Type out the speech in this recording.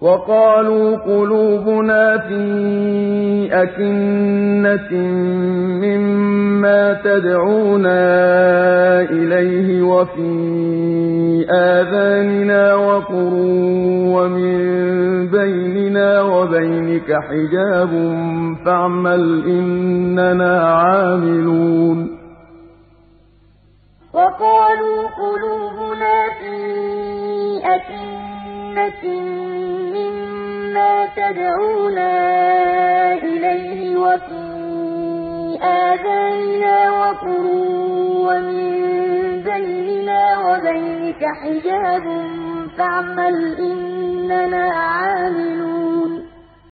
وَقَالُوا قُلُوبُنَا فِي أَكِنَّةٍ مِّمَّا تَدْعُونَا إِلَيْهِ وَفِي آذَانِنَا وَقْرٌ وَمِن بَيْنِنَا وَبَيْنِكَ حِجَابٌ فَاعْمَلْ إِنَّنَا عَامِلُونَ. وَقَالُوا قُلُوبُنَا فِي أَكِنَّةٍ مَّا تَدْعُونَا إِلَيْهِ وَفِي آذَانِنَا وَقْرٌ وَمِن بَيْنِنَا وَبَيْنِكَ حِجَابٌ فَاعْمَلْ إِنَّنَا